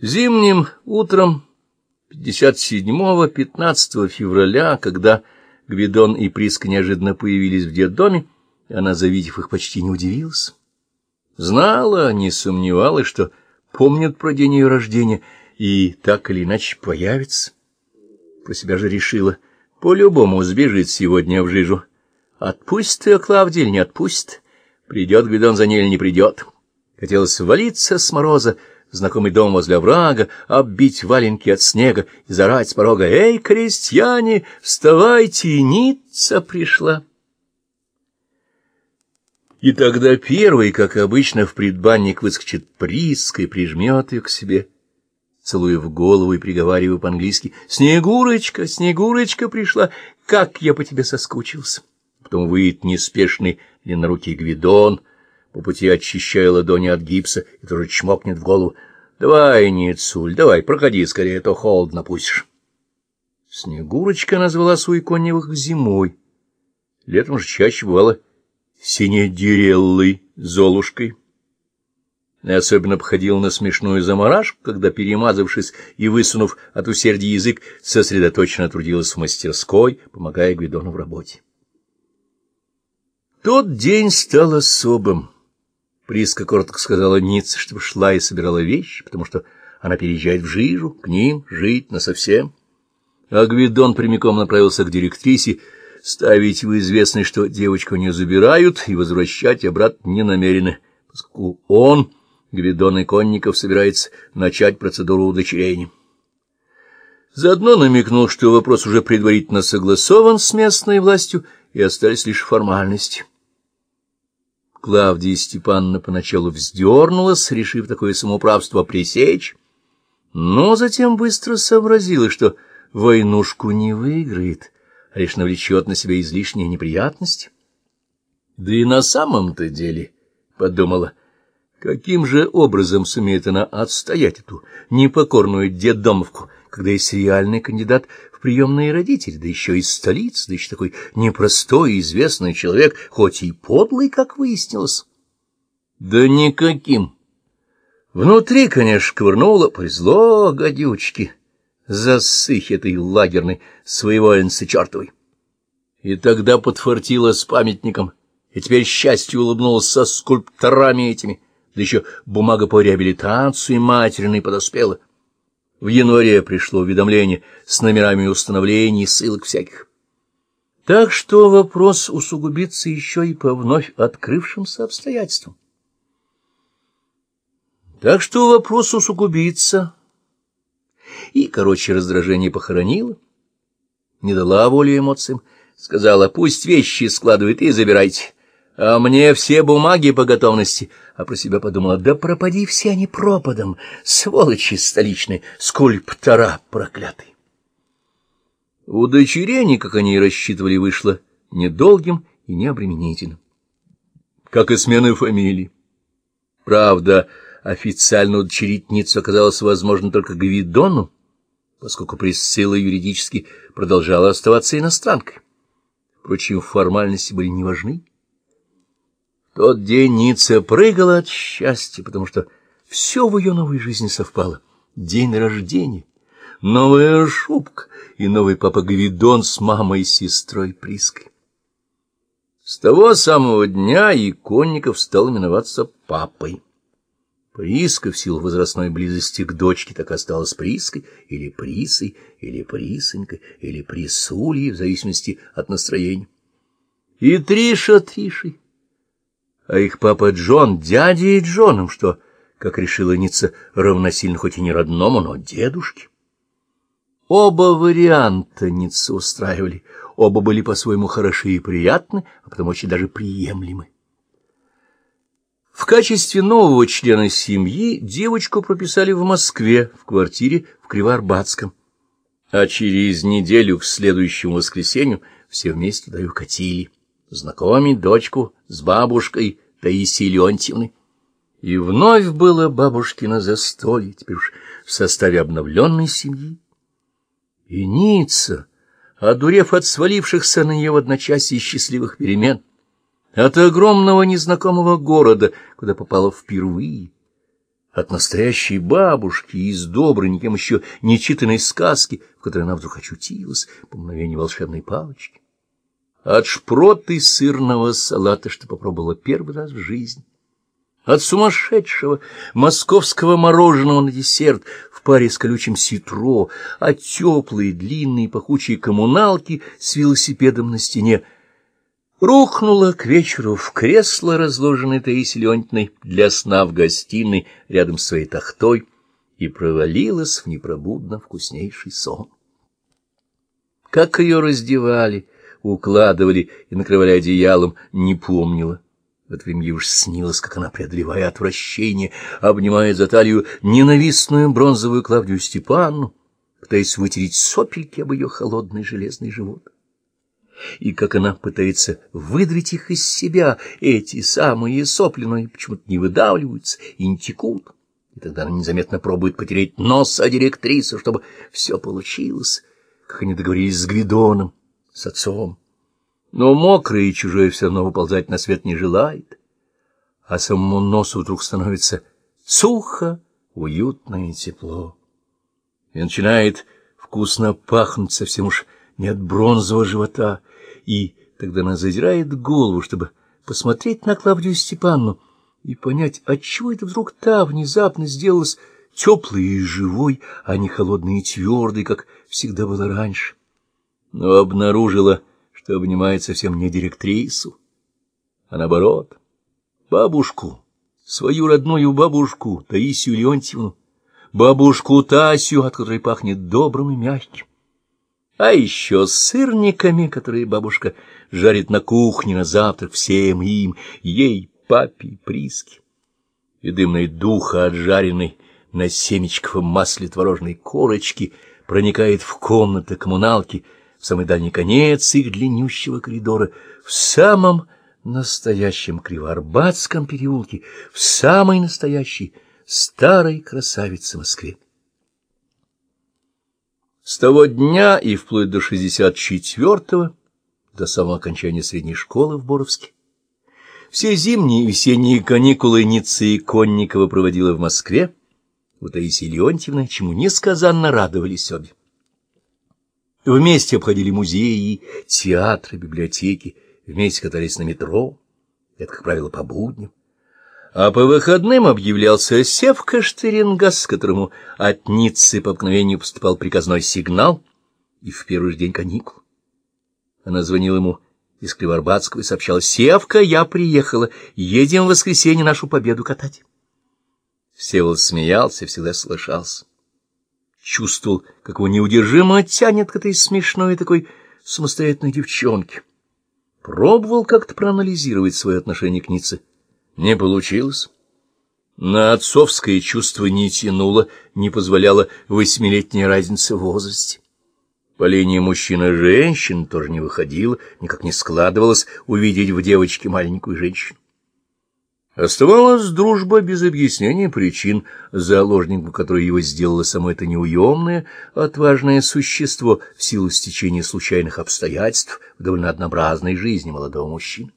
Зимним утром 57-15 февраля, когда Гвидон и Приска неожиданно появились в детдоме, она, завидев их, почти не удивилась. Знала, не сомневалась, что помнят про день ее рождения и так или иначе появится. Про себя же решила, по-любому сбежит сегодня в жижу. Отпустит ее Клавдия или не отпустит? Придет Гвидон за ней или не придет? Хотелось валиться с мороза, знакомый дом возле оврага, оббить валенки от снега и зарать с порога «Эй, крестьяне, вставайте, Ницца пришла!» И тогда первый, как обычно, в предбанник выскочит Приска и прижмет ее к себе, целуя в голову и приговаривая по-английски «Снегурочка, Снегурочка пришла, как я по тебе соскучился!» Потом выйдет неспешный длиннорукий Гвидон — по пути очищая ладони от гипса, и тоже чмокнет в голову. — Давай, Ницуль, давай, проходи скорее, а то холодно пустишь. Снегурочка назвала Суиконевых зимой. Летом же чаще бывало синедиреллой, золушкой. И особенно походила на смешную заморашку, когда, перемазавшись и высунув от усердия язык, сосредоточенно трудилась в мастерской, помогая Гвидону в работе. Тот день стал особым. Приска коротко сказала Ницце, чтобы шла и собирала вещи, потому что она переезжает в Жижу, к ним, жить насовсем. А Гвидон прямиком направился к директрисе, ставить в известность, что девочку не забирают и возвращать обратно не намерены, поскольку он, Гвидон Иконников, собирается начать процедуру удочерения. Заодно намекнул, что вопрос уже предварительно согласован с местной властью, и остались лишь формальности. Клавдия Степановна поначалу вздернулась, решив такое самоуправство пресечь, но затем быстро сообразила, что войнушку не выиграет, а лишь навлечет на себя излишние неприятности. Да и на самом-то деле, — подумала, — каким же образом сумеет она отстоять эту непокорную детдомовку, когда есть реальный кандидат приемные родители, да еще из столицы, да еще такой непростой и известный человек, хоть и подлый, как выяснилось. Да никаким. Внутри, конечно, ковырнуло, повезло, гадючки, засых этой лагерной своевольницы чертовой. И тогда подфартило с памятником, и теперь счастье улыбнулось со скульпторами этими, да еще бумага по реабилитации материной подоспела. В январе пришло уведомление с номерами установлений, ссылок всяких. Так что вопрос усугубится еще и по вновь открывшимся обстоятельствам. Так что вопрос усугубится. И, короче, раздражение похоронила, не дала воли эмоциям, сказала, пусть вещи складывает и забирайте а мне все бумаги по готовности, а про себя подумала, да пропади все они пропадом, сволочи столичные, скульптора проклятые. Удочерение, как они и рассчитывали, вышло недолгим и необременительным, как и смены фамилии. Правда, официально удочерить Ниццу оказалось возможно только Гвидону, поскольку Присцилла юридически продолжала оставаться иностранкой. Впрочем, формальности были не важны тот день Ницца прыгала от счастья, потому что все в ее новой жизни совпало. День рождения, новая шубка и новый папа Гвидон с мамой и сестрой Приской. С того самого дня Иконников стал именоваться папой. Приска в силу возрастной близости к дочке так осталась Приской, или Присой, или Присонькой, или Присульей, в зависимости от настроения. И Триша Тришей а их папа Джон дядей Джоном, что, как решила Ницца, равносильно хоть и не родному, но дедушке. Оба варианта Ницца устраивали, оба были по-своему хороши и приятны, а потом очень даже приемлемы. В качестве нового члена семьи девочку прописали в Москве, в квартире в Кривоарбатском. А через неделю, к следующему воскресенью, все вместе туда и знакомить дочку с бабушкой Таисией Леонтьевной. И вновь было бабушкино застолье, теперь уж в составе обновленной семьи. И Ницца, одурев от свалившихся на нее в одночасье счастливых перемен, от огромного незнакомого города, куда попала впервые, от настоящей бабушки из доброй, никем еще не читанной сказки, в которой она вдруг очутилась по мгновению волшебной палочки. От шпроты сырного салата, что попробовала первый раз в жизни. От сумасшедшего московского мороженого на десерт в паре с колючим ситро, от теплые, длинные, пахучие коммуналки с велосипедом на стене — Рухнула к вечеру в кресло, разложенное Таисией Леонтьевной для сна в гостиной рядом с своей тахтой, и провалилась в непробудно вкуснейший сон. Как ее раздевали, укладывали и накрывали одеялом, не помнила. В это время ей уж снилось, как она, преодолевая отвращение, обнимает за талию ненавистную бронзовую Клавдию Степанну, пытаясь вытереть сопельки об ее холодный железный живот и как она пытается выдавить их из себя, эти самые сопли, но почему-то не выдавливаются и не текут. И тогда она незаметно пробует потереть нос о директрису, чтобы все получилось, как они договорились с Гвидоном, с отцом. Но мокрое и чужое все равно выползать на свет не желает, а самому носу вдруг становится сухо, уютно и тепло. И начинает вкусно пахнуть совсем уж не от бронзового живота, и тогда она задирает голову, чтобы посмотреть на Клавдию Степанну и понять, отчего это вдруг та внезапно сделалась теплой и живой, а не холодной и твердой, как всегда было раньше. Но обнаружила, что обнимает совсем не директрису, а наоборот, бабушку, свою родную бабушку Таисию Леонтьевну, бабушку Тасю, от которой пахнет добрым и мягким а еще сырниками, которые бабушка жарит на кухне на завтрак всем им, ей, папе Приске, и дымной духа от жареной на семечковом масле творожной корочки проникает в комнаты коммуналки, самый дальний конец их длиннющего коридора, в самом настоящем Кривоарбатском переулке, в самой настоящей старой красавице Москве. С того дня и вплоть до 64-го, до самого окончания средней школы в Боровске, все зимние и весенние каникулы Ницца и Конникова проводила в Москве, у Таисии Леонтьевны, чему несказанно радовались обе. Вместе обходили музеи, театры, библиотеки, вместе катались на метро, это, как правило, по будням. А по выходным объявлялся Севка Штерингас, которому от Ниццы по обыкновению поступал приказной сигнал, и в первый же день каникул. Она звонила ему из Криварбатского и сообщала, «Севка, я приехала, едем в воскресенье нашу победу катать». Всеволод смеялся, всегда слышался. Чувствовал, как его неудержимо тянет к этой смешной такой самостоятельной девчонке. Пробовал как-то проанализировать свое отношение к Ницце. Не получилось. На отцовское чувство не тянуло, не позволяла восьмилетняя разница в возрасте. По линии мужчина-женщин тоже не выходило, никак не складывалось увидеть в девочке маленькую женщину. Оставалась дружба без объяснения причин, заложником которой его сделало само это неуемное, отважное существо в силу стечения случайных обстоятельств в довольно однообразной жизни молодого мужчины.